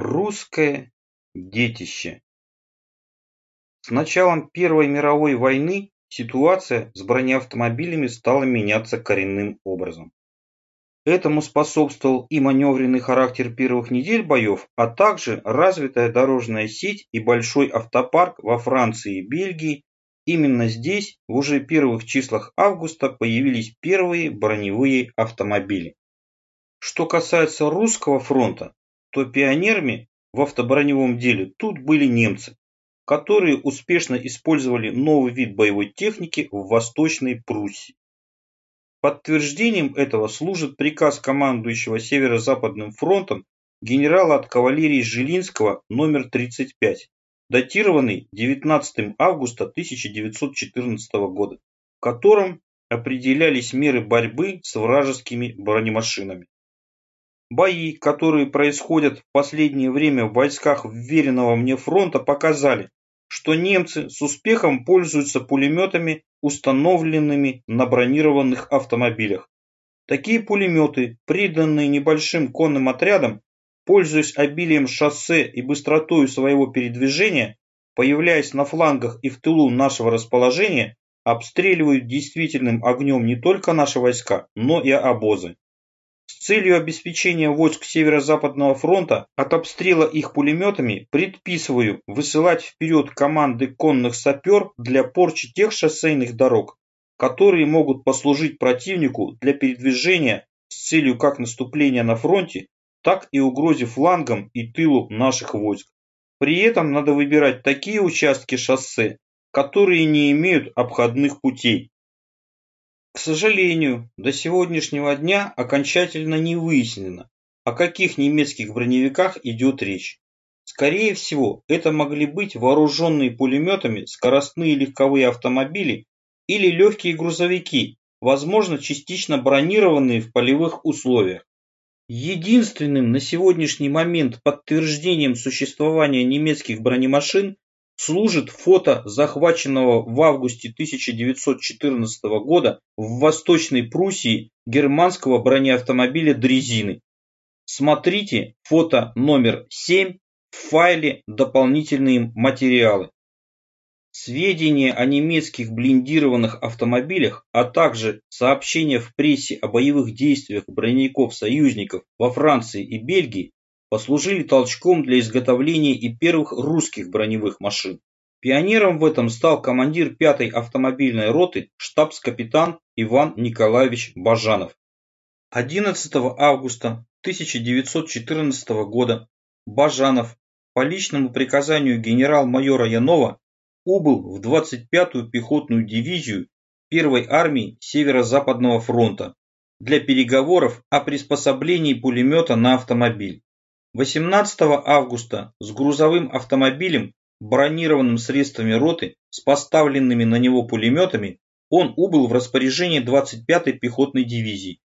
Русское детище С началом Первой мировой войны ситуация с бронеавтомобилями стала меняться коренным образом. Этому способствовал и маневренный характер первых недель боев, а также развитая дорожная сеть и большой автопарк во Франции и Бельгии. Именно здесь в уже первых числах августа появились первые броневые автомобили. Что касается русского фронта, то пионерами в автоброневом деле тут были немцы, которые успешно использовали новый вид боевой техники в Восточной Пруссии. Подтверждением этого служит приказ командующего Северо-Западным фронтом генерала от кавалерии Жилинского номер 35, датированный 19 августа 1914 года, в котором определялись меры борьбы с вражескими бронемашинами. Бои, которые происходят в последнее время в войсках вверенного мне фронта, показали, что немцы с успехом пользуются пулеметами, установленными на бронированных автомобилях. Такие пулеметы, приданные небольшим конным отрядам, пользуясь обилием шоссе и быстротой своего передвижения, появляясь на флангах и в тылу нашего расположения, обстреливают действительным огнем не только наши войска, но и обозы. С целью обеспечения войск Северо-Западного фронта от обстрела их пулеметами предписываю высылать вперед команды конных сапер для порчи тех шоссейных дорог, которые могут послужить противнику для передвижения с целью как наступления на фронте, так и угрозе флангам и тылу наших войск. При этом надо выбирать такие участки шоссе, которые не имеют обходных путей, к сожалению, до сегодняшнего дня окончательно не выяснено, о каких немецких броневиках идет речь. Скорее всего, это могли быть вооруженные пулеметами скоростные легковые автомобили или легкие грузовики, возможно, частично бронированные в полевых условиях. Единственным на сегодняшний момент подтверждением существования немецких бронемашин служит фото захваченного в августе 1914 года в Восточной Пруссии германского бронеавтомобиля «Дрезины». Смотрите фото номер 7 в файле «Дополнительные материалы». Сведения о немецких блиндированных автомобилях, а также сообщения в прессе о боевых действиях броневиков-союзников во Франции и Бельгии послужили толчком для изготовления и первых русских броневых машин. Пионером в этом стал командир 5-й автомобильной роты штабс-капитан Иван Николаевич Бажанов. 11 августа 1914 года Бажанов по личному приказанию генерал-майора Янова убыл в 25-ю пехотную дивизию 1-й армии Северо-Западного фронта для переговоров о приспособлении пулемета на автомобиль. 18 августа с грузовым автомобилем, бронированным средствами роты, с поставленными на него пулеметами, он убыл в распоряжение 25-й пехотной дивизии.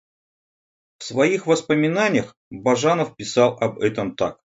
В своих воспоминаниях Бажанов писал об этом так.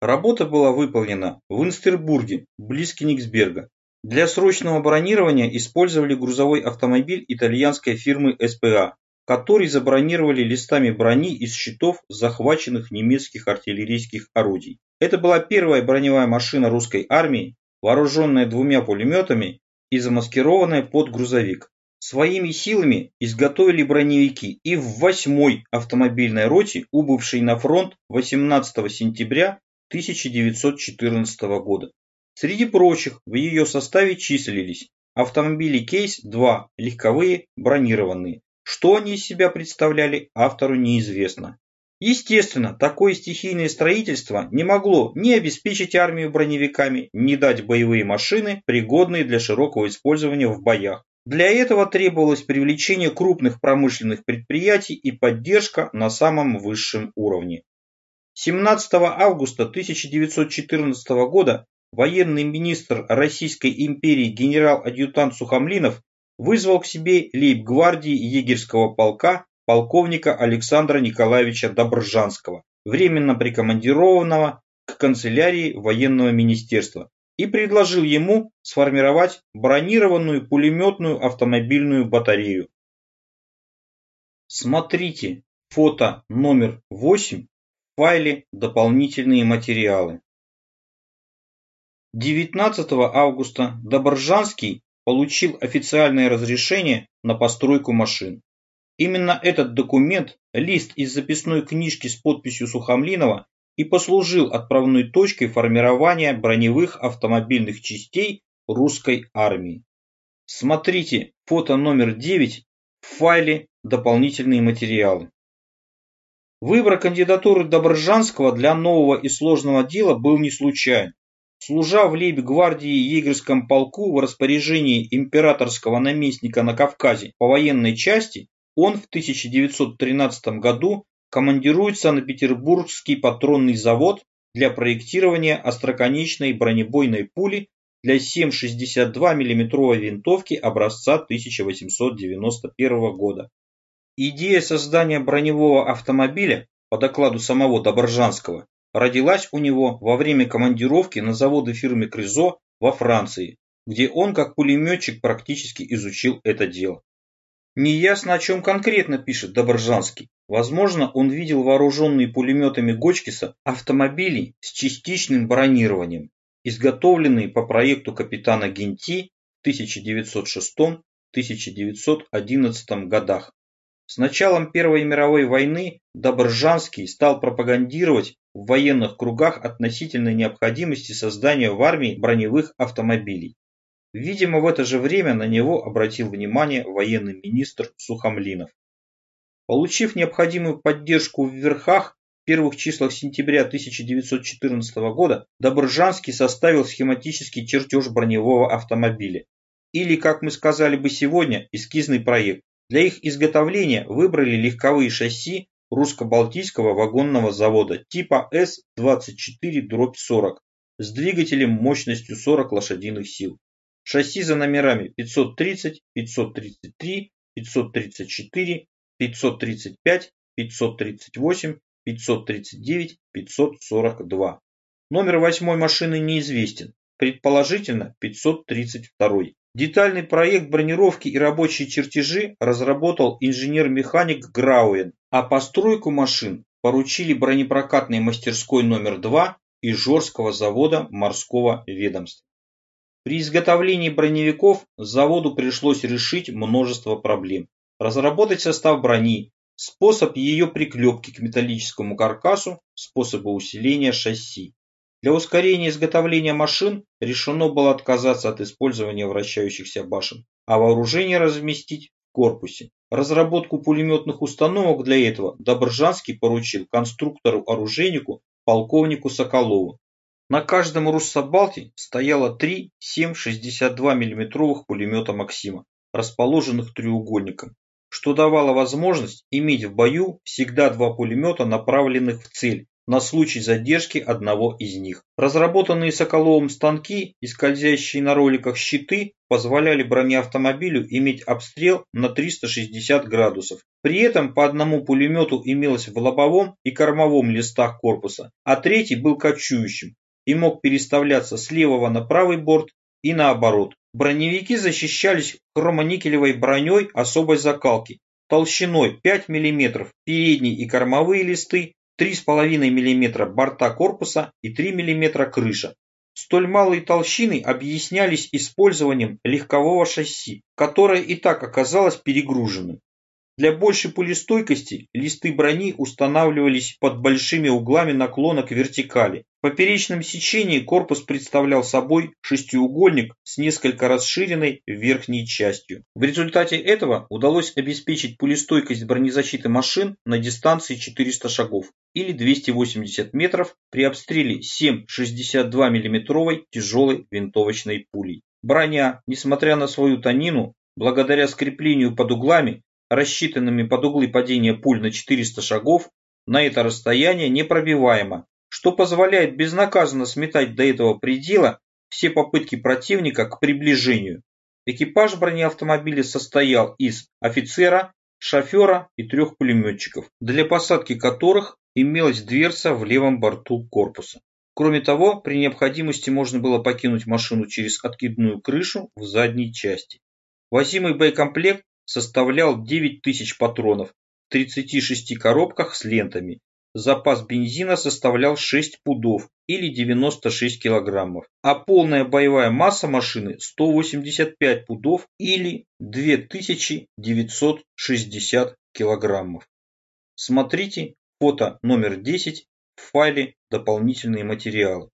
Работа была выполнена в Инстербурге, близ Кенигсберга. Для срочного бронирования использовали грузовой автомобиль итальянской фирмы СПА который забронировали листами брони из щитов захваченных немецких артиллерийских орудий. Это была первая броневая машина русской армии, вооруженная двумя пулеметами и замаскированная под грузовик. Своими силами изготовили броневики и в 8-й автомобильной роте, убывшей на фронт 18 сентября 1914 года. Среди прочих в ее составе числились автомобили Кейс-2 легковые бронированные, что они из себя представляли, автору неизвестно. Естественно, такое стихийное строительство не могло ни обеспечить армию броневиками, ни дать боевые машины, пригодные для широкого использования в боях. Для этого требовалось привлечение крупных промышленных предприятий и поддержка на самом высшем уровне. 17 августа 1914 года военный министр Российской империи генерал-адъютант Сухомлинов вызвал к себе лейб-гвардии егерского полка полковника Александра Николаевича Добржанского, временно прикомандированного к канцелярии военного министерства, и предложил ему сформировать бронированную пулеметную автомобильную батарею. Смотрите фото номер 8 файле «Дополнительные материалы». 19 августа Добржанский получил официальное разрешение на постройку машин. Именно этот документ, лист из записной книжки с подписью Сухомлинова, и послужил отправной точкой формирования броневых автомобильных частей русской армии. Смотрите фото номер 9 в файле «Дополнительные материалы». Выбор кандидатуры Добржанского для нового и сложного дела был не случайен. Служа в лейб-гвардии егерском полку в распоряжении императорского наместника на Кавказе по военной части, он в 1913 году командируется на Петербургский патронный завод для проектирования остроконечной бронебойной пули для 7,62 мм винтовки образца 1891 года. Идея создания броневого автомобиля, по докладу самого Добржанского, родилась у него во время командировки на заводы фирмы Кризо во Франции, где он как пулеметчик практически изучил это дело. Неясно, о чем конкретно пишет Добржанский. Возможно, он видел вооруженные пулеметами Гочкиса автомобили с частичным бронированием, изготовленные по проекту капитана Генти в 1906-1911 годах. С началом Первой мировой войны Добржанский стал пропагандировать в военных кругах относительно необходимости создания в армии броневых автомобилей. Видимо, в это же время на него обратил внимание военный министр Сухомлинов. Получив необходимую поддержку в верхах, в первых числах сентября 1914 года Добржанский составил схематический чертеж броневого автомобиля. Или, как мы сказали бы сегодня, эскизный проект. Для их изготовления выбрали легковые шасси русско-балтийского вагонного завода типа С-24-40 с двигателем мощностью 40 лошадиных сил. Шасси за номерами 530, 533, 534, 535, 538, 539, 542. Номер восьмой машины неизвестен, предположительно 532. Детальный проект бронировки и рабочие чертежи разработал инженер-механик Грауэн, а постройку машин поручили бронепрокатной мастерской номер 2 Ижорского завода морского ведомства. При изготовлении броневиков заводу пришлось решить множество проблем. Разработать состав брони, способ ее приклепки к металлическому каркасу, способы усиления шасси. Для ускорения изготовления машин решено было отказаться от использования вращающихся башен, а вооружение разместить в корпусе. Разработку пулеметных установок для этого Добржанский поручил конструктору-оружейнику полковнику Соколову. На каждом Руссобалте стояло три 7,62 мм пулемета «Максима», расположенных треугольником, что давало возможность иметь в бою всегда два пулемета, направленных в цель, на случай задержки одного из них. Разработанные Соколовым станки и скользящие на роликах щиты позволяли бронеавтомобилю иметь обстрел на 360 градусов. При этом по одному пулемету имелось в лобовом и кормовом листах корпуса, а третий был кочующим, и мог переставляться с левого на правый борт и наоборот. Броневики защищались хромоникелевой броней особой закалки, толщиной 5 мм передние и кормовые листы, 3,5 мм борта корпуса и 3 мм крыша. Столь малые толщины объяснялись использованием легкового шасси, которое и так оказалось перегруженным. Для большей пулестойкости листы брони устанавливались под большими углами наклона к вертикали. Поперечном сечении корпус представлял собой шестиугольник с несколько расширенной верхней частью. В результате этого удалось обеспечить пулестойкость бронезащиты машин на дистанции 400 шагов или 280 метров при обстреле 7,62 мм тяжелой винтовочной пулей. Броня, несмотря на свою тонину, благодаря скреплению под углами, рассчитанными под углы падения пуль на 400 шагов, на это расстояние непробиваемо, что позволяет безнаказанно сметать до этого предела все попытки противника к приближению. Экипаж бронеавтомобиля состоял из офицера, шофера и трех пулеметчиков, для посадки которых имелась дверца в левом борту корпуса. Кроме того, при необходимости можно было покинуть машину через откидную крышу в задней части. Возимый боекомплект составлял 9000 патронов в 36 коробках с лентами. Запас бензина составлял 6 пудов или 96 килограммов, а полная боевая масса машины 185 пудов или 2960 килограммов. Смотрите фото номер 10 в файле «Дополнительные материалы».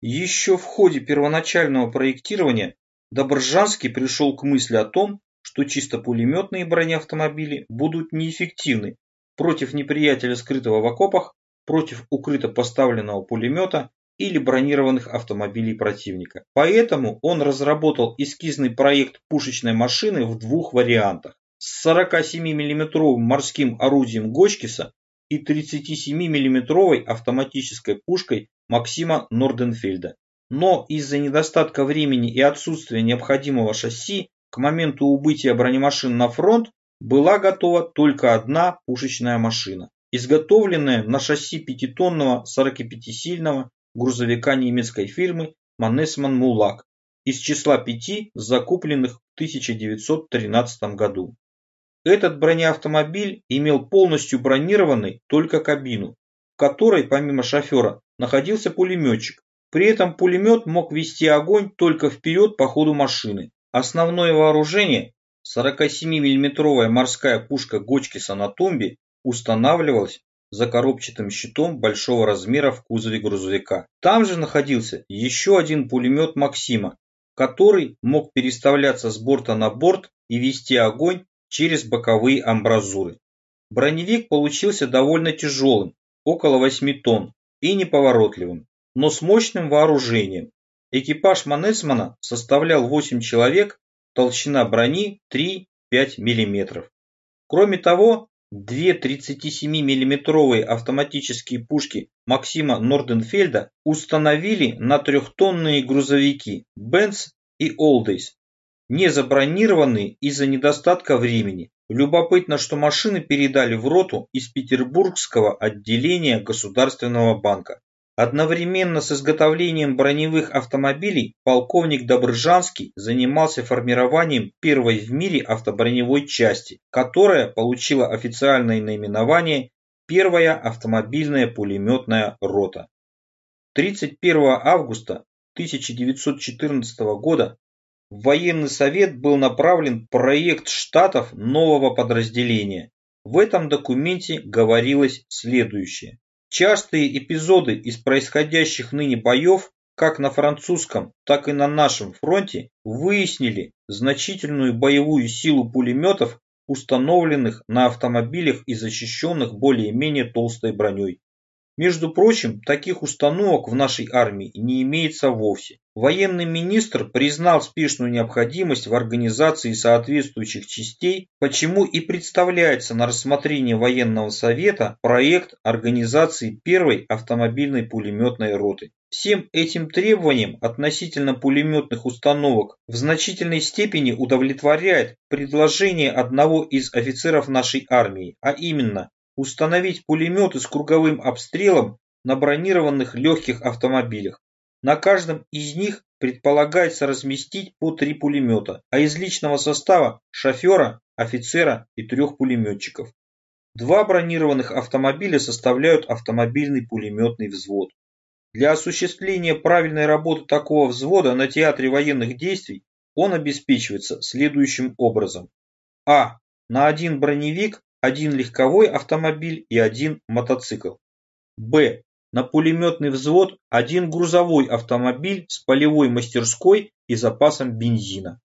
Еще в ходе первоначального проектирования Добржанский пришел к мысли о том, что чисто пулеметные бронеавтомобили будут неэффективны против неприятеля, скрытого в окопах, против укрыто поставленного пулемета или бронированных автомобилей противника. Поэтому он разработал эскизный проект пушечной машины в двух вариантах. С 47 миллиметровым морским орудием Гочкиса и 37 миллиметровой автоматической пушкой Максима Норденфельда. Но из-за недостатка времени и отсутствия необходимого шасси к моменту убытия бронемашин на фронт была готова только одна пушечная машина, изготовленная на шасси пятитонного 45-сильного грузовика немецкой фирмы Манесман Мулак из числа пяти, закупленных в 1913 году. Этот бронеавтомобиль имел полностью бронированный только кабину, в которой помимо шофера находился пулеметчик. При этом пулемет мог вести огонь только вперед по ходу машины. Основное вооружение 47 миллиметровая морская пушка Гочкиса на тумбе устанавливалась за коробчатым щитом большого размера в кузове грузовика. Там же находился еще один пулемет Максима, который мог переставляться с борта на борт и вести огонь через боковые амбразуры. Броневик получился довольно тяжелым, около 8 тонн, и неповоротливым, но с мощным вооружением. Экипаж Манесмана составлял 8 человек, толщина брони 3-5 мм. Кроме того, две 37 миллиметровые автоматические пушки Максима Норденфельда установили на трехтонные грузовики Бенц и Олдейс, не забронированные из-за недостатка времени. Любопытно, что машины передали в роту из Петербургского отделения Государственного банка. Одновременно с изготовлением броневых автомобилей полковник Добржанский занимался формированием первой в мире автоброневой части, которая получила официальное наименование «Первая автомобильная пулеметная рота». 31 августа 1914 года в военный совет был направлен проект штатов нового подразделения. В этом документе говорилось следующее. Частые эпизоды из происходящих ныне боев как на французском, так и на нашем фронте выяснили значительную боевую силу пулеметов, установленных на автомобилях и защищенных более-менее толстой броней. Между прочим, таких установок в нашей армии не имеется вовсе. Военный министр признал спешную необходимость в организации соответствующих частей, почему и представляется на рассмотрение военного совета проект организации первой автомобильной пулеметной роты. Всем этим требованиям относительно пулеметных установок в значительной степени удовлетворяет предложение одного из офицеров нашей армии, а именно установить пулеметы с круговым обстрелом на бронированных легких автомобилях. На каждом из них предполагается разместить по три пулемета, а из личного состава – шофера, офицера и трех пулеметчиков. Два бронированных автомобиля составляют автомобильный пулеметный взвод. Для осуществления правильной работы такого взвода на театре военных действий он обеспечивается следующим образом. А. На один броневик один легковой автомобиль и один мотоцикл. Б. На пулеметный взвод один грузовой автомобиль с полевой мастерской и запасом бензина.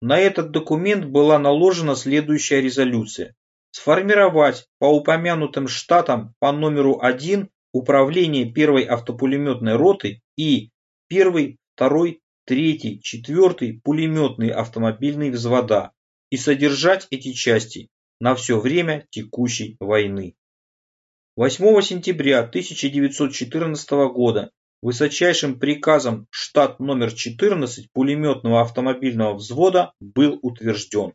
На этот документ была наложена следующая резолюция. Сформировать по упомянутым штатам по номеру 1 управление первой автопулеметной роты и первый, второй, третий, четвертый пулеметные автомобильные взвода и содержать эти части на все время текущей войны. 8 сентября 1914 года высочайшим приказом штат номер 14 пулеметного автомобильного взвода был утвержден.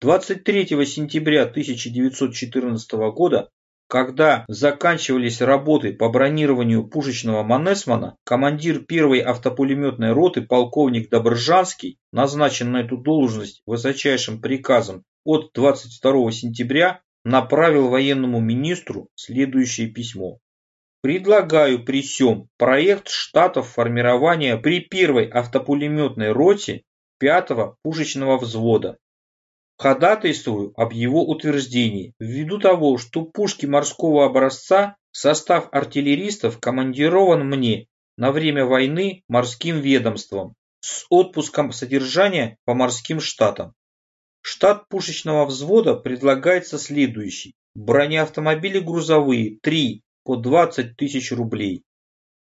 23 сентября 1914 года, когда заканчивались работы по бронированию пушечного Манесмана, командир первой автопулеметной роты полковник Добржанский, назначен на эту должность высочайшим приказом от 22 сентября направил военному министру следующее письмо. Предлагаю при сём проект штатов формирования при первой автопулеметной роте 5-го пушечного взвода. Ходатайствую об его утверждении ввиду того, что пушки морского образца состав артиллеристов командирован мне на время войны морским ведомством с отпуском содержания по морским штатам. Штат пушечного взвода предлагается следующий. Бронеавтомобили грузовые 3 по 20 тысяч рублей.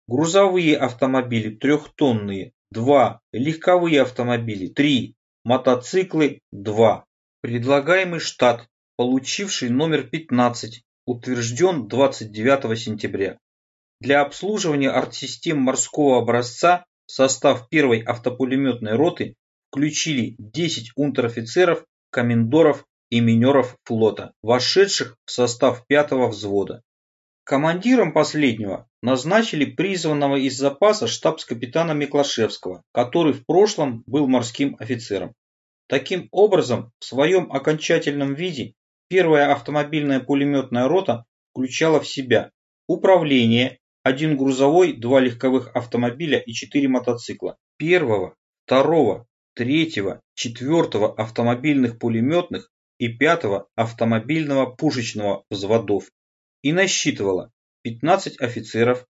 Грузовые автомобили трехтонные 2. Легковые автомобили 3. Мотоциклы 2. Предлагаемый штат, получивший номер 15, утвержден 29 сентября. Для обслуживания артсистем морского образца состав первой автопулеметной роты включили 10 унтер-офицеров, комендоров и минеров флота, вошедших в состав пятого взвода. Командиром последнего назначили призванного из запаса штабс-капитана Миклашевского, который в прошлом был морским офицером. Таким образом, в своем окончательном виде первая автомобильная пулеметная рота включала в себя управление, один грузовой, два легковых автомобиля и четыре мотоцикла, первого, второго, третьего, четвертого автомобильных пулеметных и пятого автомобильного пушечного взводов и насчитывала 15 офицеров,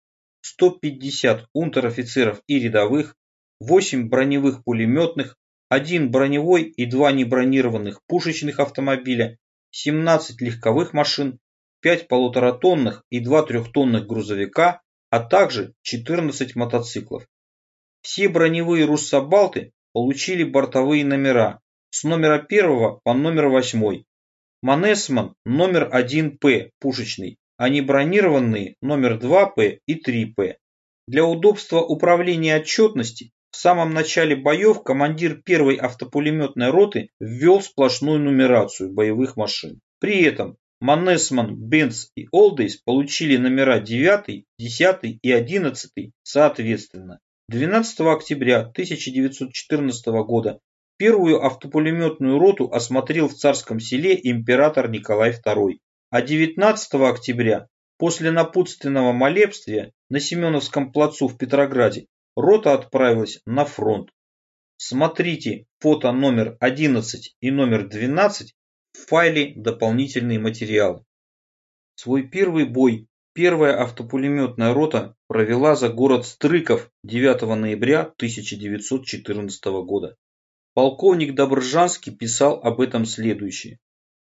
150 унтер-офицеров и рядовых, 8 броневых пулеметных, 1 броневой и 2 небронированных пушечных автомобиля, 17 легковых машин, 5 полуторатонных и 2 трехтонных грузовика, а также 14 мотоциклов. Все броневые руссобалты получили бортовые номера с номера 1 по номер 8. Маннесман номер 1П пушечный, а не бронированные номер 2П и 3П. Для удобства управления отчетности в самом начале боев командир первой автопулеметной роты ввел сплошную нумерацию боевых машин. При этом Маннесман, Бенц и Олдейс получили номера 9, 10 и 11 соответственно. 12 октября 1914 года первую автопулеметную роту осмотрел в Царском селе император Николай II, а 19 октября после напутственного молебствия на Семеновском плацу в Петрограде рота отправилась на фронт. Смотрите фото номер 11 и номер 12 в файле «Дополнительные материалы». Свой первый бой Первая автопулеметная рота провела за город Стрыков 9 ноября 1914 года. Полковник Добржанский писал об этом следующее.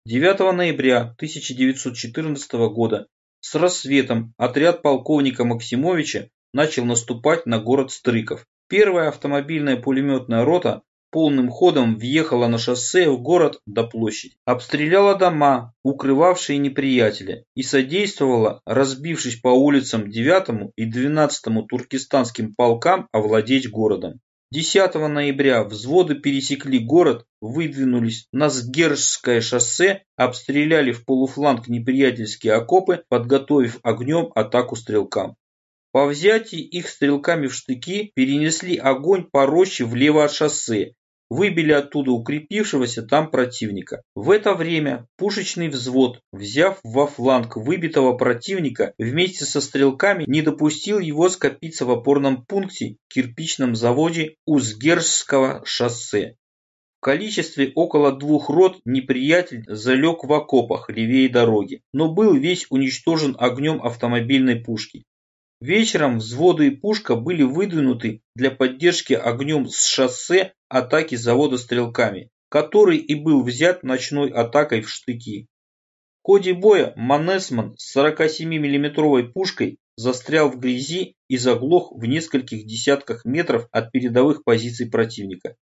9 ноября 1914 года с рассветом отряд полковника Максимовича начал наступать на город Стрыков. Первая автомобильная пулеметная рота полным ходом въехала на шоссе в город до площади, обстреляла дома, укрывавшие неприятеля, и содействовала, разбившись по улицам 9 и 12 туркестанским полкам овладеть городом. 10 ноября взводы пересекли город, выдвинулись на Сгержское шоссе, обстреляли в полуфланг неприятельские окопы, подготовив огнем атаку стрелкам. По взятии их стрелками в штыки перенесли огонь по роще влево от шоссе, выбили оттуда укрепившегося там противника. В это время пушечный взвод, взяв во фланг выбитого противника, вместе со стрелками не допустил его скопиться в опорном пункте кирпичном заводе Узгерского шоссе. В количестве около двух рот неприятель залег в окопах левее дороги, но был весь уничтожен огнем автомобильной пушки. Вечером взводы и пушка были выдвинуты для поддержки огнем с шоссе атаки завода стрелками, который и был взят ночной атакой в штыки. В ходе боя Манесман с 47 миллиметровой пушкой застрял в грязи и заглох в нескольких десятках метров от передовых позиций противника.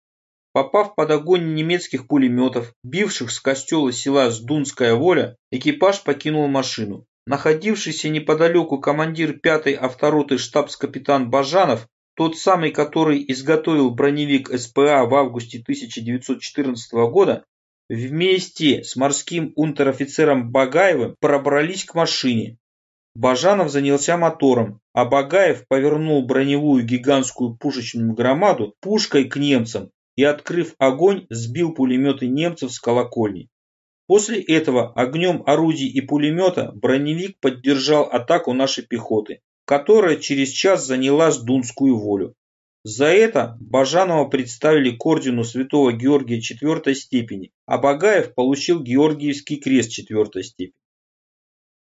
Попав под огонь немецких пулеметов, бивших с костела села Сдунская воля, экипаж покинул машину. Находившийся неподалеку командир 5-й автороты штабс-капитан Бажанов, тот самый, который изготовил броневик СПА в августе 1914 года, вместе с морским унтер-офицером Багаевым пробрались к машине. Бажанов занялся мотором, а Багаев повернул броневую гигантскую пушечную громаду пушкой к немцам и, открыв огонь, сбил пулеметы немцев с колокольни. После этого огнем орудий и пулемета броневик поддержал атаку нашей пехоты, которая через час заняла Сдунскую волю. За это Бажанова представили к ордену Святого Георгия четвертой степени, а Багаев получил Георгиевский крест четвертой степени.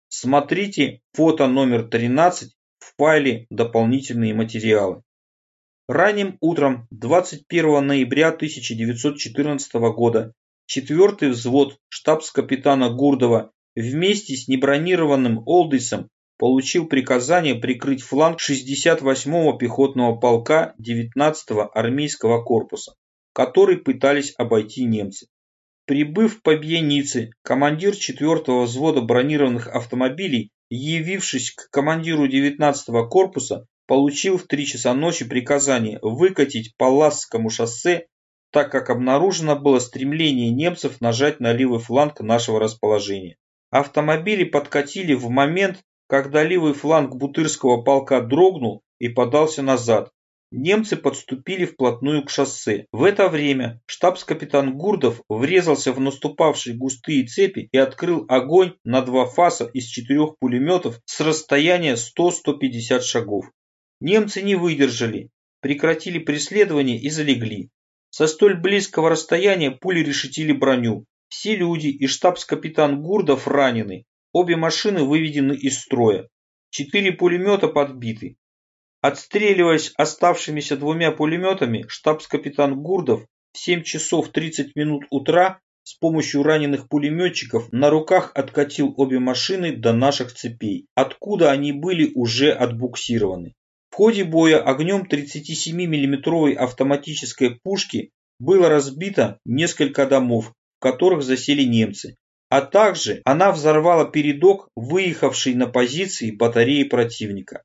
Смотрите фото номер 13 в файле «Дополнительные материалы». Ранним утром 21 ноября 1914 года 4 взвод штабс-капитана Гурдова вместе с небронированным Олдисом получил приказание прикрыть фланг 68-го пехотного полка 19-го армейского корпуса, который пытались обойти немцы. Прибыв по Бьянице, командир 4-го взвода бронированных автомобилей, явившись к командиру 19-го корпуса, получил в 3 часа ночи приказание выкатить по Ласскому шоссе, так как обнаружено было стремление немцев нажать на левый фланг нашего расположения. Автомобили подкатили в момент, когда левый фланг Бутырского полка дрогнул и подался назад. Немцы подступили вплотную к шоссе. В это время штабс-капитан Гурдов врезался в наступавшие густые цепи и открыл огонь на два фаса из четырех пулеметов с расстояния 100-150 шагов. Немцы не выдержали, прекратили преследование и залегли. Со столь близкого расстояния пули решетили броню. Все люди и штабс-капитан Гурдов ранены. Обе машины выведены из строя. Четыре пулемета подбиты. Отстреливаясь оставшимися двумя пулеметами, штабс-капитан Гурдов в 7 часов 30 минут утра с помощью раненых пулеметчиков на руках откатил обе машины до наших цепей, откуда они были уже отбуксированы. В ходе боя огнем 37 миллиметровой автоматической пушки было разбито несколько домов, в которых засели немцы, а также она взорвала передок, выехавший на позиции батареи противника.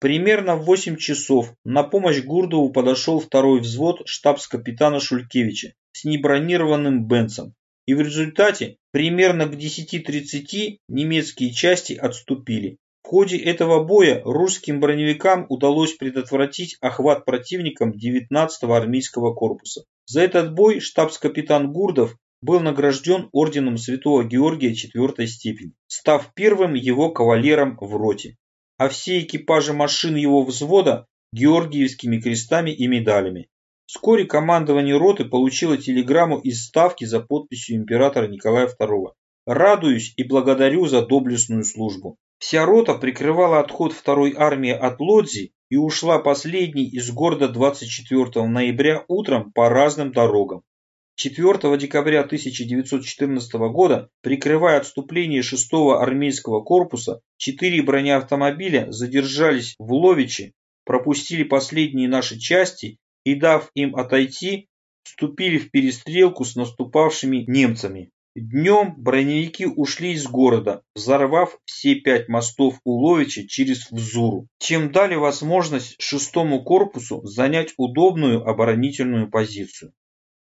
Примерно в 8 часов на помощь Гурдову подошел второй взвод штабс-капитана Шулькевича с небронированным Бенцем, и в результате примерно к 10.30 немецкие части отступили, в ходе этого боя русским броневикам удалось предотвратить охват противником 19-го армейского корпуса. За этот бой штабс-капитан Гурдов был награжден орденом Святого Георгия четвертой степени, став первым его кавалером в роте, а все экипажи машин его взвода – георгиевскими крестами и медалями. Вскоре командование роты получило телеграмму из Ставки за подписью императора Николая II. Радуюсь и благодарю за доблестную службу. Вся рота прикрывала отход второй армии от Лодзи и ушла последней из города 24 ноября утром по разным дорогам. 4 декабря 1914 года, прикрывая отступление 6-го армейского корпуса, четыре бронеавтомобиля задержались в Ловиче, пропустили последние наши части и, дав им отойти, вступили в перестрелку с наступавшими немцами. Днем броневики ушли из города, взорвав все пять мостов Уловича через Взуру, чем дали возможность шестому корпусу занять удобную оборонительную позицию.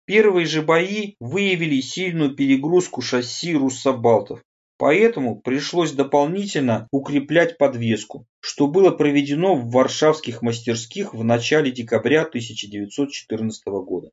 Первые же бои выявили сильную перегрузку шасси руссобалтов, поэтому пришлось дополнительно укреплять подвеску, что было проведено в варшавских мастерских в начале декабря 1914 года.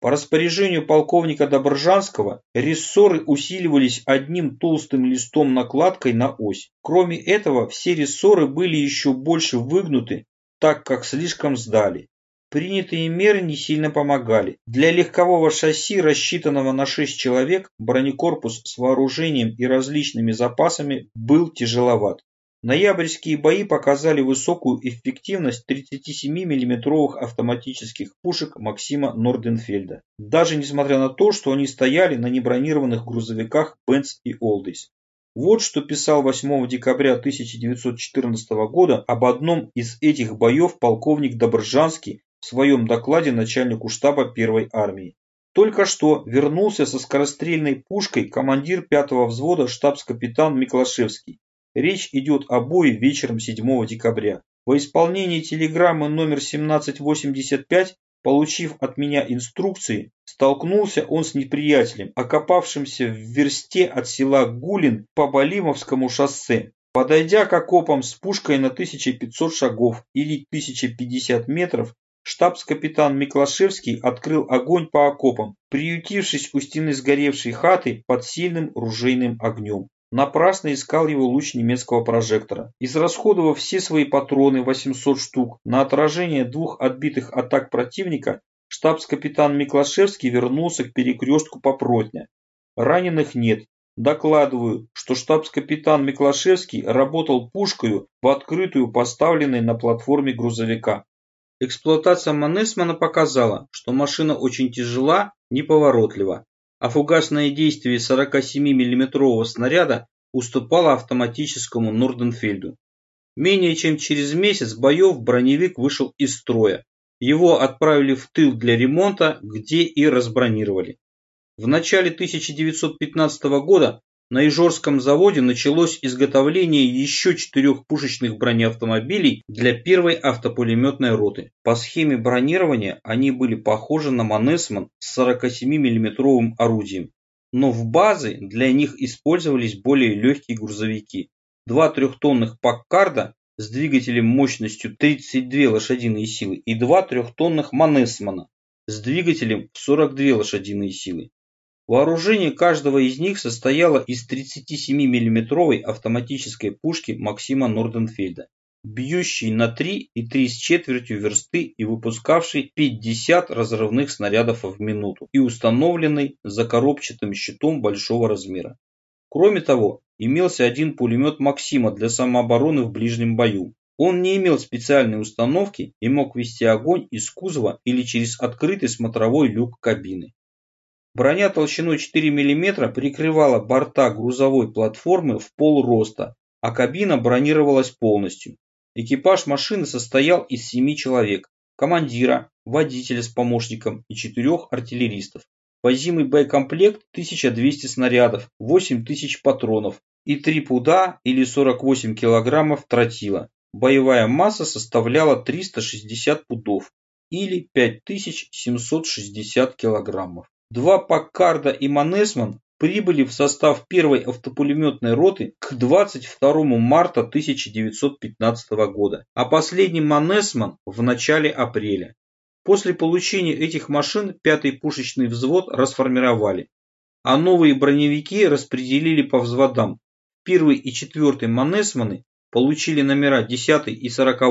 По распоряжению полковника Добржанского рессоры усиливались одним толстым листом накладкой на ось. Кроме этого, все рессоры были еще больше выгнуты, так как слишком сдали. Принятые меры не сильно помогали. Для легкового шасси, рассчитанного на 6 человек, бронекорпус с вооружением и различными запасами был тяжеловат. Ноябрьские бои показали высокую эффективность 37 миллиметровых автоматических пушек Максима Норденфельда, даже несмотря на то, что они стояли на небронированных грузовиках Бенц и Олдис. Вот что писал 8 декабря 1914 года об одном из этих боев полковник Добржанский в своем докладе начальнику штаба первой армии. Только что вернулся со скорострельной пушкой командир 5-го взвода штабс-капитан Миклашевский Речь идет о бое вечером 7 декабря. Во исполнении телеграммы номер 1785, получив от меня инструкции, столкнулся он с неприятелем, окопавшимся в версте от села Гулин по Балимовскому шоссе. Подойдя к окопам с пушкой на 1500 шагов или 1050 метров, штабс-капитан Миклашевский открыл огонь по окопам, приютившись у стены сгоревшей хаты под сильным ружейным огнем. Напрасно искал его луч немецкого прожектора. Израсходовав все свои патроны 800 штук на отражение двух отбитых атак противника, штабс-капитан Миклашевский вернулся к перекрестку Попротня. Раненых нет. Докладываю, что штабс-капитан Миклашевский работал пушкою в открытую поставленной на платформе грузовика. Эксплуатация Манесмана показала, что машина очень тяжела, неповоротлива а фугасное действие 47 миллиметрового снаряда уступало автоматическому Норденфельду. Менее чем через месяц боев броневик вышел из строя. Его отправили в тыл для ремонта, где и разбронировали. В начале 1915 года на Ижорском заводе началось изготовление еще четырех пушечных бронеавтомобилей для первой автопулеметной роты. По схеме бронирования они были похожи на Манесман с 47 миллиметровым орудием. Но в базы для них использовались более легкие грузовики. Два трехтонных Паккарда с двигателем мощностью 32 лошадиные силы и два трехтонных Манесмана с двигателем в 42 лошадиные силы. Вооружение каждого из них состояло из 37 миллиметровой автоматической пушки Максима Норденфельда, бьющей на 3 и 3 с четвертью версты и выпускавшей 50 разрывных снарядов в минуту и установленной за коробчатым щитом большого размера. Кроме того, имелся один пулемет Максима для самообороны в ближнем бою. Он не имел специальной установки и мог вести огонь из кузова или через открытый смотровой люк кабины. Броня толщиной 4 мм прикрывала борта грузовой платформы в полроста, а кабина бронировалась полностью. Экипаж машины состоял из 7 человек, командира, водителя с помощником и 4 артиллеристов. Возимый боекомплект 1200 снарядов, 8000 патронов и 3 пуда или 48 килограммов тротила. Боевая масса составляла 360 пудов или 5760 килограммов. Два Паккарда и Манесман прибыли в состав первой автопулеметной роты к 22 марта 1915 года, а последний Манесман в начале апреля. После получения этих машин пятый пушечный взвод расформировали, а новые броневики распределили по взводам. Первый и четвертый Манесманы получили номера 10 и 40,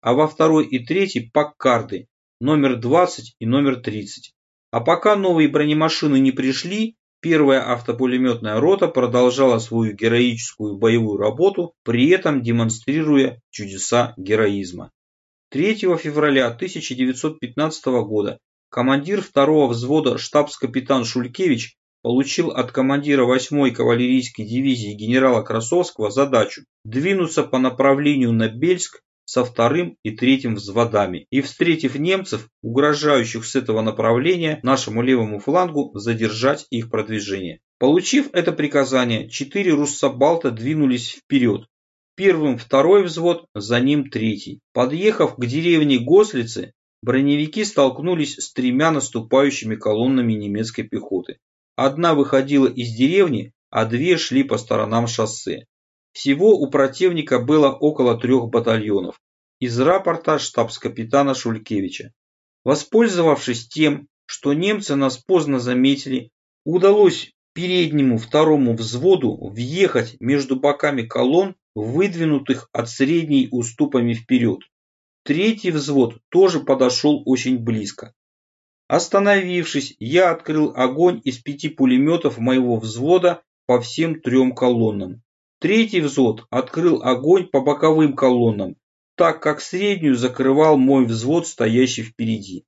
а во второй и третий Паккарды номер 20 и номер 30. А пока новые бронемашины не пришли, первая автопулеметная рота продолжала свою героическую боевую работу, при этом демонстрируя чудеса героизма. 3 февраля 1915 года командир второго взвода штабс-капитан Шулькевич получил от командира 8-й кавалерийской дивизии генерала Красовского задачу двинуться по направлению на Бельск со вторым и третьим взводами и, встретив немцев, угрожающих с этого направления нашему левому флангу, задержать их продвижение. Получив это приказание, четыре руссобалта двинулись вперед. Первым второй взвод, за ним третий. Подъехав к деревне Гослицы, броневики столкнулись с тремя наступающими колоннами немецкой пехоты. Одна выходила из деревни, а две шли по сторонам шоссе. Всего у противника было около трех батальонов. Из рапорта штабс-капитана Шулькевича. Воспользовавшись тем, что немцы нас поздно заметили, удалось переднему второму взводу въехать между боками колонн, выдвинутых от средней уступами вперед. Третий взвод тоже подошел очень близко. Остановившись, я открыл огонь из пяти пулеметов моего взвода по всем трем колоннам. Третий взвод открыл огонь по боковым колоннам, так как среднюю закрывал мой взвод, стоящий впереди.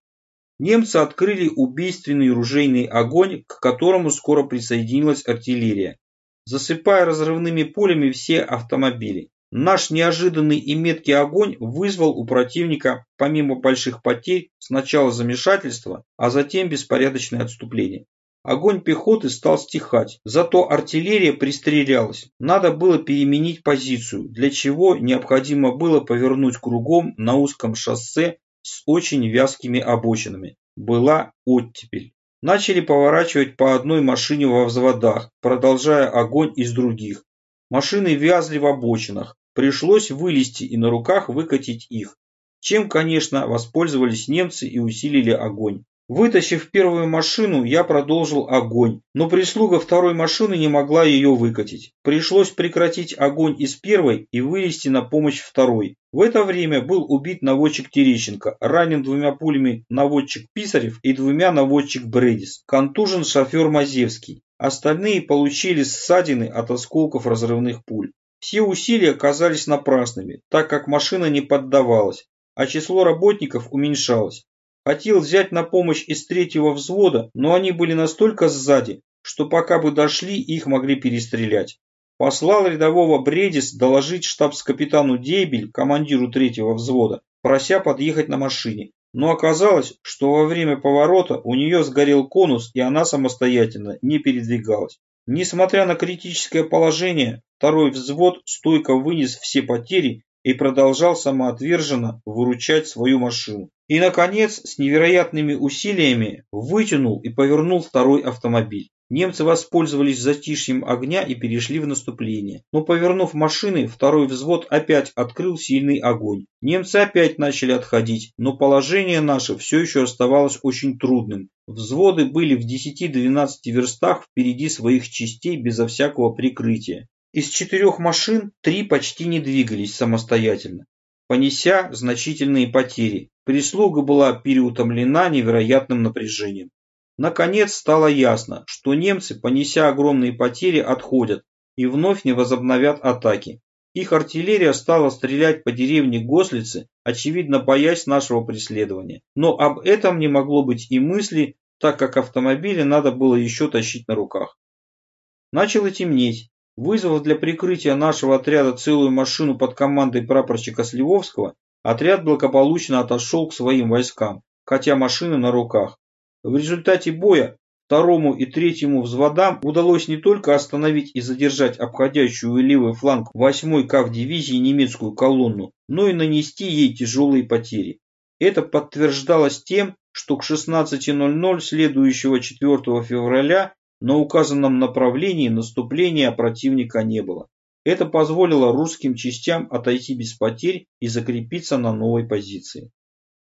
Немцы открыли убийственный ружейный огонь, к которому скоро присоединилась артиллерия, засыпая разрывными пулями все автомобили. Наш неожиданный и меткий огонь вызвал у противника, помимо больших потерь, сначала замешательство, а затем беспорядочное отступление. Огонь пехоты стал стихать, зато артиллерия пристрелялась. Надо было переменить позицию, для чего необходимо было повернуть кругом на узком шоссе с очень вязкими обочинами. Была оттепель. Начали поворачивать по одной машине во взводах, продолжая огонь из других. Машины вязли в обочинах. Пришлось вылезти и на руках выкатить их. чем, конечно, воспользовались немцы и усилили огонь. Вытащив первую машину, я продолжил огонь, но прислуга второй машины не могла ее выкатить. Пришлось прекратить огонь из первой и вылезти на помощь второй. В это время был убит наводчик Терещенко, ранен двумя пулями наводчик Писарев и двумя наводчик Бредис, контужен шофер Мазевский. Остальные получили ссадины от осколков разрывных пуль. Все усилия оказались напрасными, так как машина не поддавалась, а число работников уменьшалось. Хотел взять на помощь из третьего взвода, но они были настолько сзади, что пока бы дошли, их могли перестрелять. Послал рядового Бредис доложить штабс-капитану Дейбель, командиру третьего взвода, прося подъехать на машине. Но оказалось, что во время поворота у нее сгорел конус, и она самостоятельно не передвигалась. Несмотря на критическое положение, второй взвод стойко вынес все потери и продолжал самоотверженно выручать свою машину. И, наконец, с невероятными усилиями вытянул и повернул второй автомобиль. Немцы воспользовались затишьем огня и перешли в наступление. Но повернув машины, второй взвод опять открыл сильный огонь. Немцы опять начали отходить, но положение наше все еще оставалось очень трудным. Взводы были в 10-12 верстах впереди своих частей безо всякого прикрытия. Из четырех машин три почти не двигались самостоятельно, понеся значительные потери. Прислуга была переутомлена невероятным напряжением. Наконец стало ясно, что немцы, понеся огромные потери, отходят и вновь не возобновят атаки. Их артиллерия стала стрелять по деревне Гослицы, очевидно боясь нашего преследования. Но об этом не могло быть и мысли, так как автомобили надо было еще тащить на руках. Начало темнеть. Вызвав для прикрытия нашего отряда целую машину под командой прапорщика Сливовского, отряд благополучно отошел к своим войскам, хотя машины на руках. В результате боя второму и третьему взводам удалось не только остановить и задержать обходящую левый фланг 8-й КАВ-дивизии немецкую колонну, но и нанести ей тяжелые потери. Это подтверждалось тем, что к 16.00 следующего 4 февраля на указанном направлении наступления противника не было. Это позволило русским частям отойти без потерь и закрепиться на новой позиции.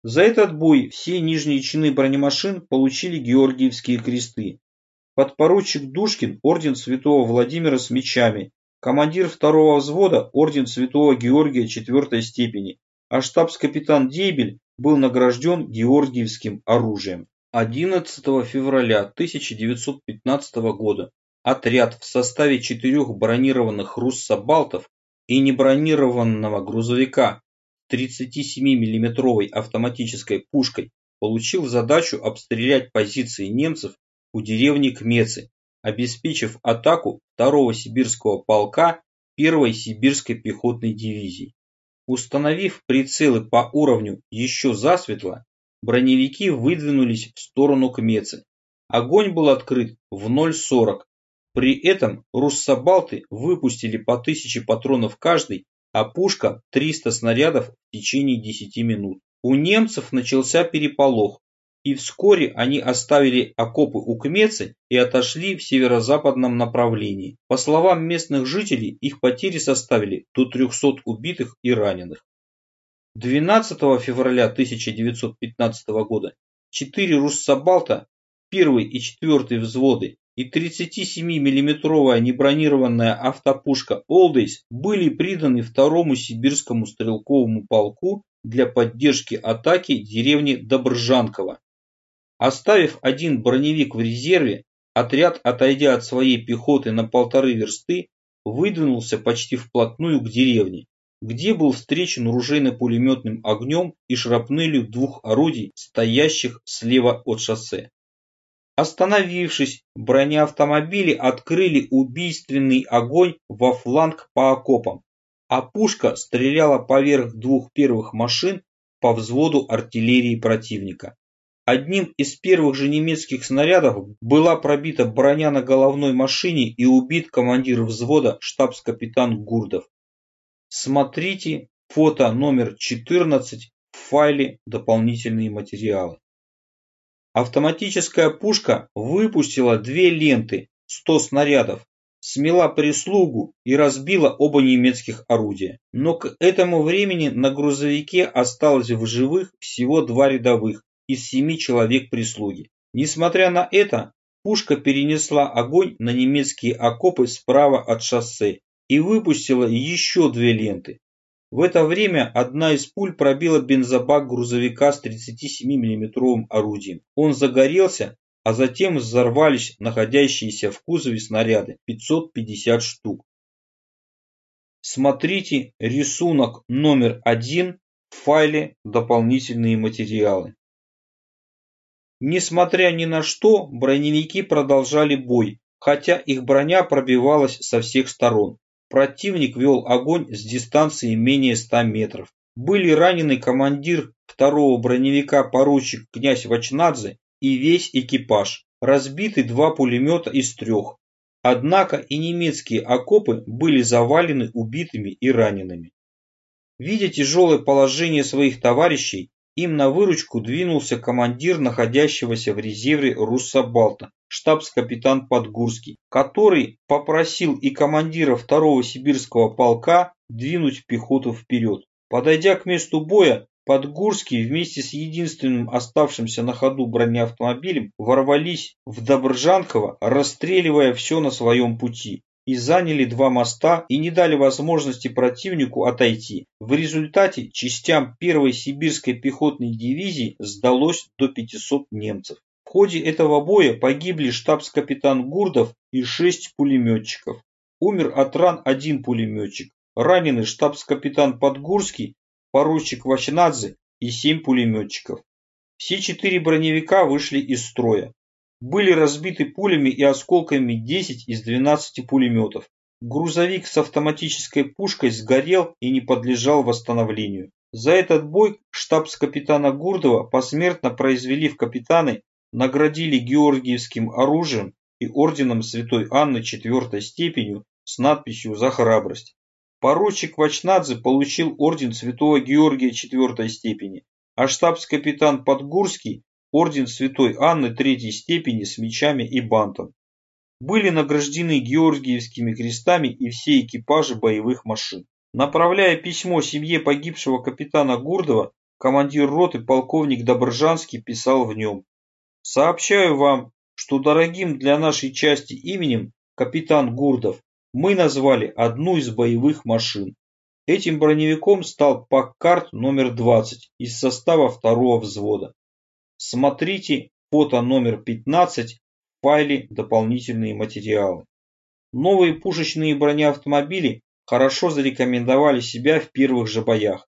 За этот бой все нижние чины бронемашин получили Георгиевские кресты. Подпоручик Душкин – орден Святого Владимира с мечами, командир второго взвода – орден Святого Георгия четвертой степени, а штабс-капитан Дейбель был награжден Георгиевским оружием. 11 февраля 1915 года отряд в составе четырех бронированных руссобалтов и небронированного грузовика 37 миллиметровой автоматической пушкой получил задачу обстрелять позиции немцев у деревни Кмецы, обеспечив атаку 2-го сибирского полка 1-й сибирской пехотной дивизии. Установив прицелы по уровню еще засветло, броневики выдвинулись в сторону Кмецы. Огонь был открыт в 0.40. При этом руссобалты выпустили по 1000 патронов каждый, а пушка 300 снарядов в течение 10 минут. У немцев начался переполох, и вскоре они оставили окопы у Кмецы и отошли в северо-западном направлении. По словам местных жителей, их потери составили до 300 убитых и раненых. 12 февраля 1915 года четыре руссобалта, первый и четвертый взводы и 37 миллиметровая небронированная автопушка «Олдейс» были приданы второму сибирскому стрелковому полку для поддержки атаки деревни Добржанково. Оставив один броневик в резерве, отряд, отойдя от своей пехоты на полторы версты, выдвинулся почти вплотную к деревне где был встречен ружейно-пулеметным огнем и шрапнелью двух орудий, стоящих слева от шоссе. Остановившись, бронеавтомобили открыли убийственный огонь во фланг по окопам, а пушка стреляла поверх двух первых машин по взводу артиллерии противника. Одним из первых же немецких снарядов была пробита броня на головной машине и убит командир взвода штабс-капитан Гурдов. Смотрите фото номер 14 в файле «Дополнительные материалы». Автоматическая пушка выпустила две ленты 100 снарядов, смела прислугу и разбила оба немецких орудия. Но к этому времени на грузовике осталось в живых всего два рядовых из семи человек прислуги. Несмотря на это, пушка перенесла огонь на немецкие окопы справа от шоссе и выпустила еще две ленты. В это время одна из пуль пробила бензобак грузовика с 37 миллиметровым орудием. Он загорелся, а затем взорвались находящиеся в кузове снаряды 550 штук. Смотрите рисунок номер один в файле «Дополнительные материалы». Несмотря ни на что, броневики продолжали бой, хотя их броня пробивалась со всех сторон. Противник вел огонь с дистанции менее 100 метров. Были ранены командир второго броневика поручик князь Вачнадзе и весь экипаж. Разбиты два пулемета из трех. Однако и немецкие окопы были завалены убитыми и ранеными. Видя тяжелое положение своих товарищей, им на выручку двинулся командир находящегося в резерве Руссобалта, штабс-капитан Подгурский, который попросил и командира второго сибирского полка двинуть пехоту вперед. Подойдя к месту боя, Подгурский вместе с единственным оставшимся на ходу бронеавтомобилем ворвались в Добржанково, расстреливая все на своем пути и заняли два моста и не дали возможности противнику отойти. В результате частям первой сибирской пехотной дивизии сдалось до 500 немцев. В ходе этого боя погибли штабс-капитан Гурдов и шесть пулеметчиков. Умер от ран один пулеметчик. Раненый штабс-капитан Подгурский, поручик Вачнадзе и семь пулеметчиков. Все четыре броневика вышли из строя. Были разбиты пулями и осколками 10 из 12 пулеметов. Грузовик с автоматической пушкой сгорел и не подлежал восстановлению. За этот бой штабс-капитана Гурдова посмертно произвели в капитаны, наградили георгиевским оружием и орденом Святой Анны четвертой степенью с надписью «За храбрость». Поручик Вачнадзе получил орден Святого Георгия четвертой степени, а штабс-капитан Подгурский орден Святой Анны третьей степени с мечами и бантом. Были награждены Георгиевскими крестами и все экипажи боевых машин. Направляя письмо семье погибшего капитана Гурдова, командир роты полковник Добржанский писал в нем «Сообщаю вам, что дорогим для нашей части именем капитан Гурдов мы назвали одну из боевых машин. Этим броневиком стал Паккарт номер 20 из состава второго взвода. Смотрите фото номер 15 в файле «Дополнительные материалы». Новые пушечные бронеавтомобили хорошо зарекомендовали себя в первых же боях.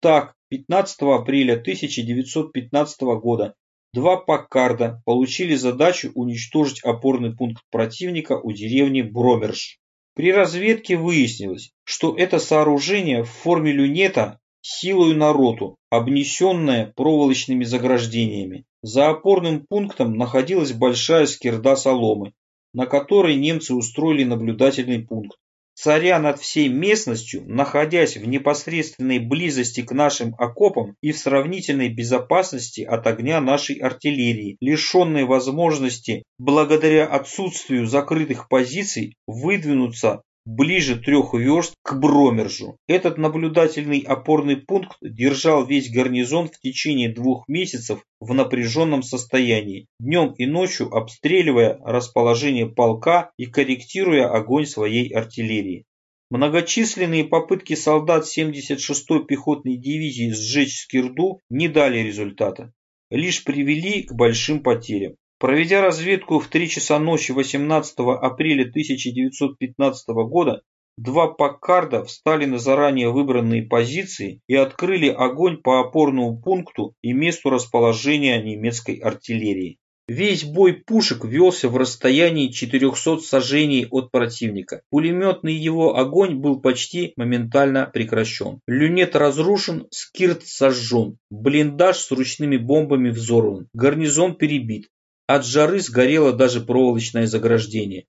Так, 15 апреля 1915 года два Паккарда получили задачу уничтожить опорный пункт противника у деревни Бромерш. При разведке выяснилось, что это сооружение в форме люнета силою народу, обнесенная проволочными заграждениями. За опорным пунктом находилась большая скирда соломы, на которой немцы устроили наблюдательный пункт. Царя над всей местностью, находясь в непосредственной близости к нашим окопам и в сравнительной безопасности от огня нашей артиллерии, лишенной возможности, благодаря отсутствию закрытых позиций, выдвинуться ближе трех верст к Бромержу. Этот наблюдательный опорный пункт держал весь гарнизон в течение двух месяцев в напряженном состоянии, днем и ночью обстреливая расположение полка и корректируя огонь своей артиллерии. Многочисленные попытки солдат 76-й пехотной дивизии сжечь Скирду не дали результата, лишь привели к большим потерям. Проведя разведку в 3 часа ночи 18 апреля 1915 года, два Паккарда встали на заранее выбранные позиции и открыли огонь по опорному пункту и месту расположения немецкой артиллерии. Весь бой пушек велся в расстоянии 400 сажений от противника. Пулеметный его огонь был почти моментально прекращен. Люнет разрушен, скирт сожжен, блиндаж с ручными бомбами взорван, гарнизон перебит, от жары сгорело даже проволочное заграждение.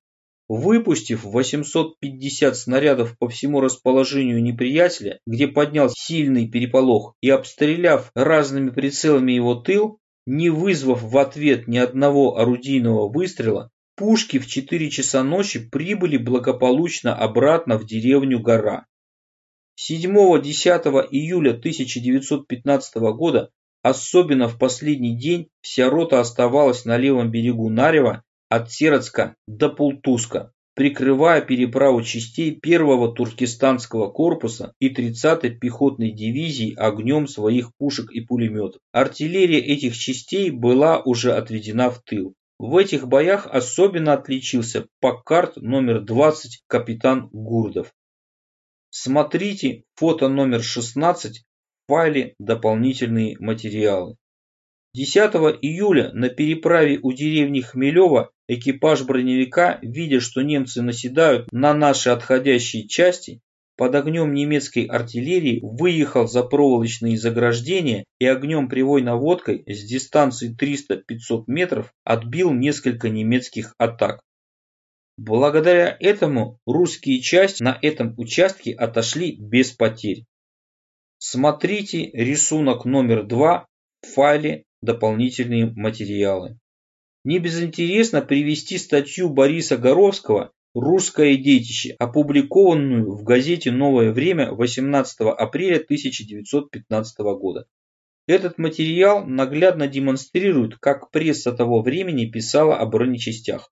Выпустив 850 снарядов по всему расположению неприятеля, где поднял сильный переполох, и обстреляв разными прицелами его тыл, не вызвав в ответ ни одного орудийного выстрела, пушки в 4 часа ночи прибыли благополучно обратно в деревню Гора. 7-10 июля 1915 года, особенно в последний день, вся рота оставалась на левом берегу Нарева от Сероцка до Пултуска, прикрывая переправу частей 1-го Туркестанского корпуса и 30-й пехотной дивизии огнем своих пушек и пулеметов. Артиллерия этих частей была уже отведена в тыл. В этих боях особенно отличился Паккарт номер 20 капитан Гурдов. Смотрите фото номер 16 файле «Дополнительные материалы». 10 июля на переправе у деревни Хмелева экипаж броневика, видя, что немцы наседают на наши отходящие части, под огнем немецкой артиллерии выехал за проволочные заграждения и огнем привой наводкой с дистанции 300-500 метров отбил несколько немецких атак. Благодаря этому русские части на этом участке отошли без потерь. Смотрите рисунок номер 2 в файле «Дополнительные материалы». Не безинтересно привести статью Бориса Горовского «Русское детище», опубликованную в газете «Новое время» 18 апреля 1915 года. Этот материал наглядно демонстрирует, как пресса того времени писала о бронечастях.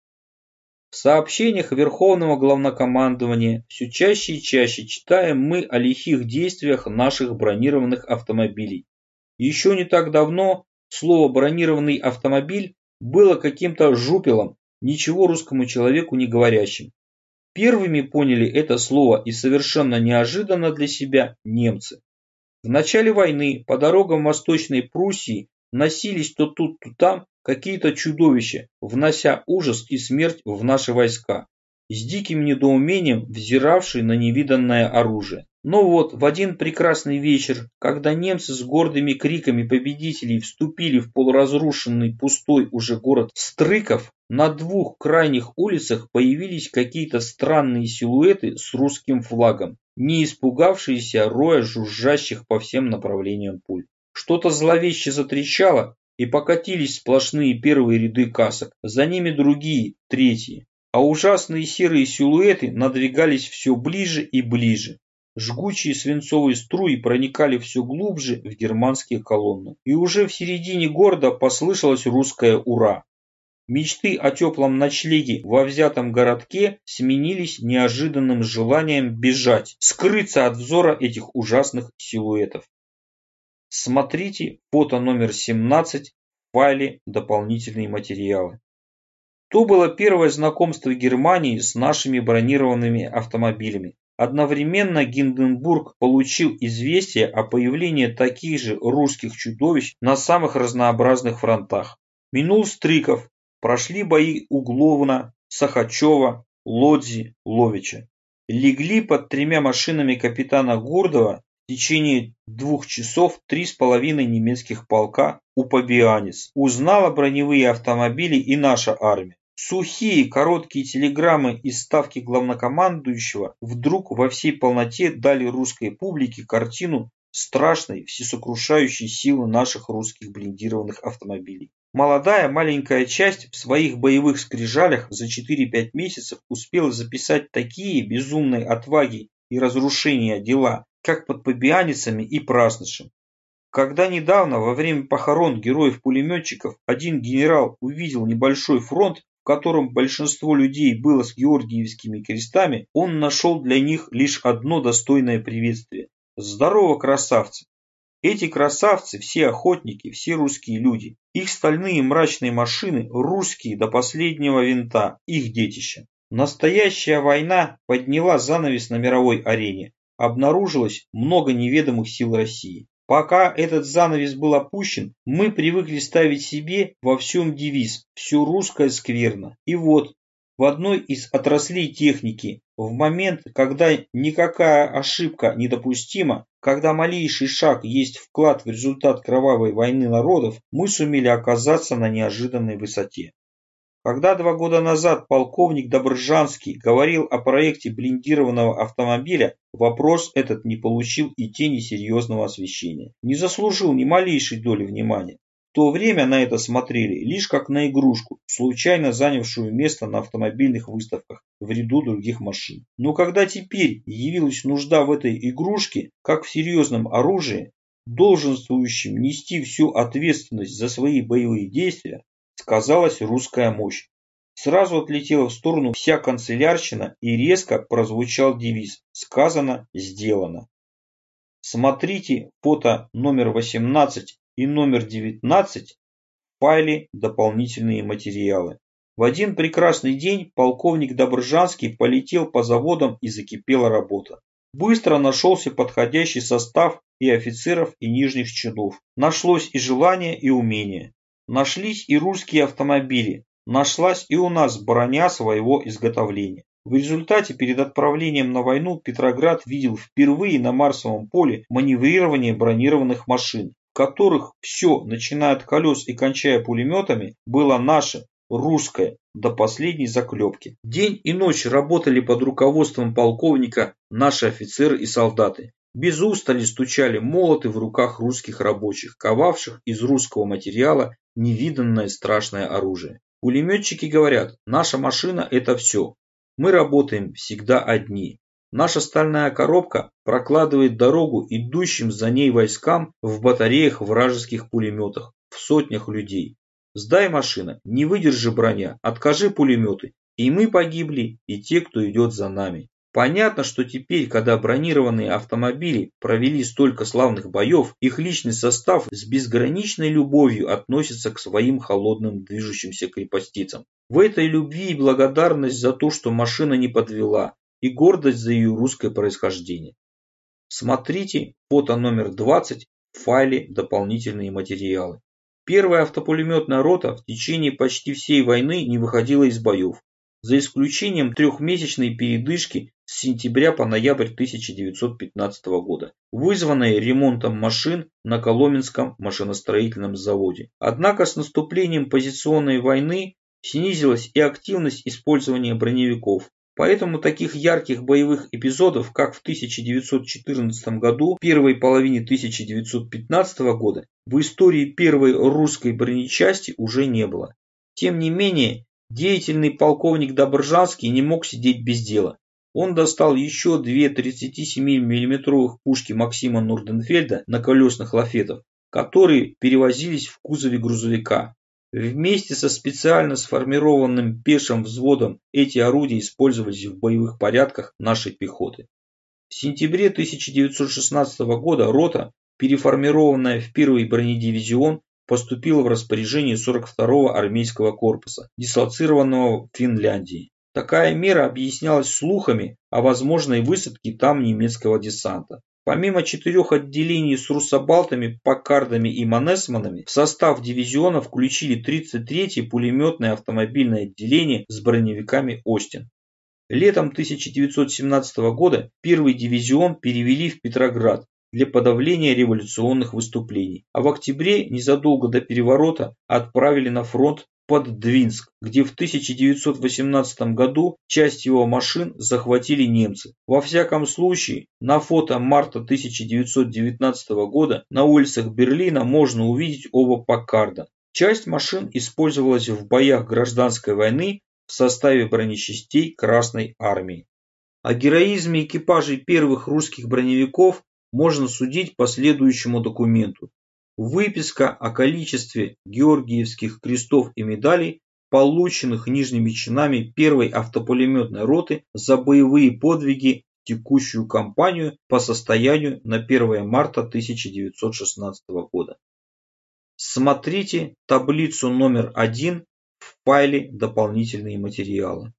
В сообщениях Верховного Главнокомандования все чаще и чаще читаем мы о лихих действиях наших бронированных автомобилей. Еще не так давно слово «бронированный автомобиль» было каким-то жупелом, ничего русскому человеку не говорящим. Первыми поняли это слово и совершенно неожиданно для себя немцы. В начале войны по дорогам Восточной Пруссии носились то тут, то там какие-то чудовища, внося ужас и смерть в наши войска, с диким недоумением взиравшие на невиданное оружие. Но вот в один прекрасный вечер, когда немцы с гордыми криками победителей вступили в полуразрушенный пустой уже город Стрыков, на двух крайних улицах появились какие-то странные силуэты с русским флагом, не испугавшиеся роя жужжащих по всем направлениям пуль. Что-то зловеще затрещало, и покатились сплошные первые ряды касок, за ними другие, третьи. А ужасные серые силуэты надвигались все ближе и ближе. Жгучие свинцовые струи проникали все глубже в германские колонны. И уже в середине города послышалось русское «Ура!». Мечты о теплом ночлеге во взятом городке сменились неожиданным желанием бежать, скрыться от взора этих ужасных силуэтов. Смотрите фото номер 17 в файле «Дополнительные материалы». То было первое знакомство Германии с нашими бронированными автомобилями. Одновременно Гинденбург получил известие о появлении таких же русских чудовищ на самых разнообразных фронтах. Минул Стриков, прошли бои у Гловна, Сахачева, Лодзи, Ловича. Легли под тремя машинами капитана Гурдова в течение двух часов три с половиной немецких полка у Побианец. Узнала броневые автомобили и наша армия. Сухие короткие телеграммы из ставки главнокомандующего вдруг во всей полноте дали русской публике картину страшной всесокрушающей силы наших русских блиндированных автомобилей. Молодая маленькая часть в своих боевых скрижалях за 4-5 месяцев успела записать такие безумные отваги и разрушения дела, как под побианицами и празднышем. Когда недавно, во время похорон героев-пулеметчиков, один генерал увидел небольшой фронт, в котором большинство людей было с георгиевскими крестами, он нашел для них лишь одно достойное приветствие. Здорово, красавцы! Эти красавцы, все охотники, все русские люди. Их стальные мрачные машины, русские до последнего винта, их детища. Настоящая война подняла занавес на мировой арене обнаружилось много неведомых сил России. Пока этот занавес был опущен, мы привыкли ставить себе во всем девиз «все русское скверно». И вот, в одной из отраслей техники, в момент, когда никакая ошибка недопустима, когда малейший шаг есть вклад в результат кровавой войны народов, мы сумели оказаться на неожиданной высоте. Когда два года назад полковник Добржанский говорил о проекте блиндированного автомобиля, вопрос этот не получил и тени серьезного освещения. Не заслужил ни малейшей доли внимания. то время на это смотрели лишь как на игрушку, случайно занявшую место на автомобильных выставках в ряду других машин. Но когда теперь явилась нужда в этой игрушке, как в серьезном оружии, долженствующим нести всю ответственность за свои боевые действия, сказалась русская мощь. Сразу отлетела в сторону вся канцелярщина и резко прозвучал девиз «Сказано, сделано». Смотрите фото номер 18 и номер 19 в файле «Дополнительные материалы». В один прекрасный день полковник Добржанский полетел по заводам и закипела работа. Быстро нашелся подходящий состав и офицеров, и нижних чинов. Нашлось и желание, и умение. Нашлись и русские автомобили. Нашлась и у нас броня своего изготовления. В результате перед отправлением на войну Петроград видел впервые на Марсовом поле маневрирование бронированных машин, в которых все, начиная от колес и кончая пулеметами, было наше, русское, до последней заклепки. День и ночь работали под руководством полковника наши офицеры и солдаты. Без устали стучали молоты в руках русских рабочих, ковавших из русского материала невиданное страшное оружие. Пулеметчики говорят, наша машина это все, мы работаем всегда одни. Наша стальная коробка прокладывает дорогу идущим за ней войскам в батареях вражеских пулеметах, в сотнях людей. Сдай машина, не выдержи броня, откажи пулеметы, и мы погибли, и те, кто идет за нами. Понятно, что теперь, когда бронированные автомобили провели столько славных боев, их личный состав с безграничной любовью относится к своим холодным движущимся крепостицам. В этой любви и благодарность за то, что машина не подвела, и гордость за ее русское происхождение. Смотрите фото номер 20 в файле «Дополнительные материалы». Первая автопулеметная рота в течение почти всей войны не выходила из боев, за исключением трехмесячной передышки с сентября по ноябрь 1915 года, вызванной ремонтом машин на Коломенском машиностроительном заводе. Однако с наступлением позиционной войны снизилась и активность использования броневиков. Поэтому таких ярких боевых эпизодов, как в 1914 году, первой половине 1915 года, в истории первой русской бронечасти уже не было. Тем не менее, деятельный полковник Добржанский не мог сидеть без дела. Он достал еще две 37 миллиметровых пушки Максима Нурденфельда на колесных лафетах, которые перевозились в кузове грузовика. Вместе со специально сформированным пешим взводом эти орудия использовались в боевых порядках нашей пехоты. В сентябре 1916 года рота, переформированная в первый бронедивизион, поступила в распоряжение 42-го армейского корпуса, дислоцированного в Финляндии. Такая мера объяснялась слухами о возможной высадке там немецкого десанта. Помимо четырех отделений с руссобалтами, паккардами и манесманами, в состав дивизиона включили 33-е пулеметное автомобильное отделение с броневиками «Остин». Летом 1917 года первый дивизион перевели в Петроград для подавления революционных выступлений, а в октябре, незадолго до переворота, отправили на фронт под Двинск, где в 1918 году часть его машин захватили немцы. Во всяком случае, на фото марта 1919 года на улицах Берлина можно увидеть оба Паккарда. Часть машин использовалась в боях гражданской войны в составе бронечастей Красной Армии. О героизме экипажей первых русских броневиков можно судить по следующему документу. Выписка о количестве георгиевских крестов и медалей, полученных нижними чинами первой автопулеметной роты за боевые подвиги текущую кампанию по состоянию на 1 марта 1916 года. Смотрите таблицу номер один в файле «Дополнительные материалы».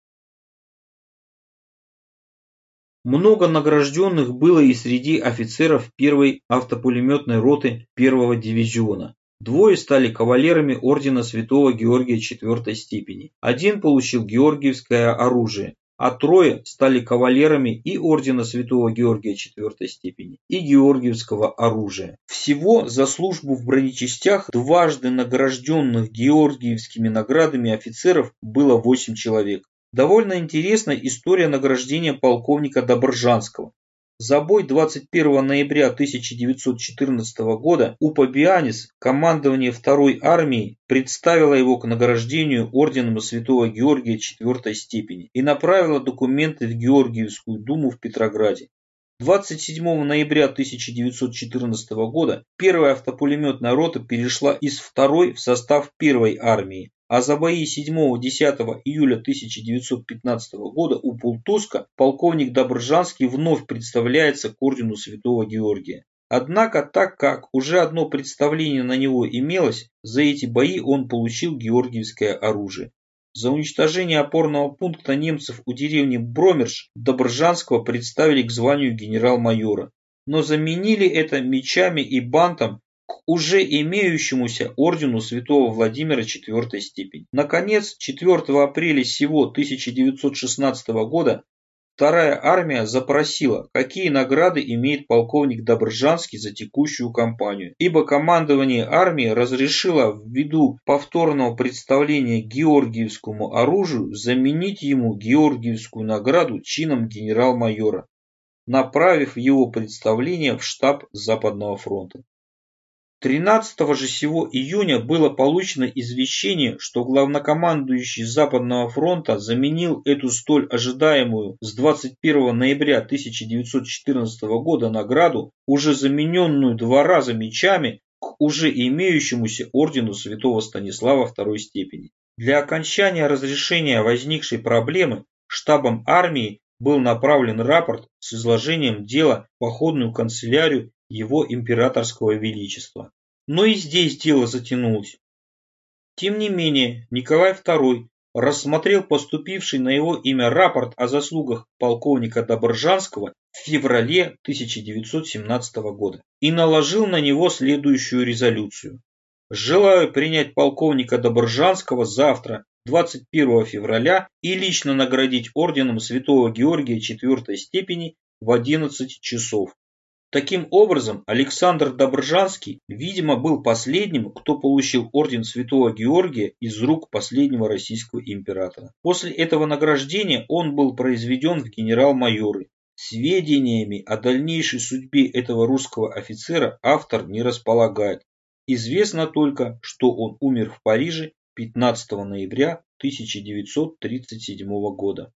Много награжденных было и среди офицеров первой автопулеметной роты первого дивизиона. Двое стали кавалерами ордена Святого Георгия четвертой степени. Один получил георгиевское оружие, а трое стали кавалерами и ордена Святого Георгия четвертой степени, и георгиевского оружия. Всего за службу в бронечастях дважды награжденных георгиевскими наградами офицеров было 8 человек. Довольно интересна история награждения полковника Добржанского. За бой 21 ноября 1914 года Упа-Бианис, командование второй армии, представило его к награждению орденом Святого Георгия четвертой степени и направило документы в Георгиевскую думу в Петрограде. 27 ноября 1914 года первая автопулеметная рота перешла из второй в состав первой армии, а за бои 7-10 июля 1915 года у Пултуска полковник Добржанский вновь представляется к ордену Святого Георгия. Однако, так как уже одно представление на него имелось, за эти бои он получил георгиевское оружие. За уничтожение опорного пункта немцев у деревни Бромерш Добржанского представили к званию генерал-майора, но заменили это мечами и бантом уже имеющемуся ордену святого Владимира четвертой степени. Наконец, 4 апреля сего 1916 года Вторая армия запросила, какие награды имеет полковник Добржанский за текущую кампанию, ибо командование армии разрешило ввиду повторного представления георгиевскому оружию заменить ему георгиевскую награду чином генерал-майора, направив его представление в штаб Западного фронта. 13 же сего июня было получено извещение, что главнокомандующий Западного фронта заменил эту столь ожидаемую с 21 ноября 1914 года награду, уже замененную два раза мечами, к уже имеющемуся ордену святого Станислава второй степени. Для окончания разрешения возникшей проблемы штабом армии был направлен рапорт с изложением дела походную канцелярию его императорского величества. Но и здесь дело затянулось. Тем не менее, Николай II рассмотрел поступивший на его имя рапорт о заслугах полковника Добржанского в феврале 1917 года и наложил на него следующую резолюцию. Желаю принять полковника Добржанского завтра, 21 февраля, и лично наградить орденом Святого Георгия четвертой степени в 11 часов. Таким образом, Александр Добржанский, видимо, был последним, кто получил орден Святого Георгия из рук последнего российского императора. После этого награждения он был произведен в генерал-майоры. Сведениями о дальнейшей судьбе этого русского офицера автор не располагает. Известно только, что он умер в Париже 15 ноября 1937 года.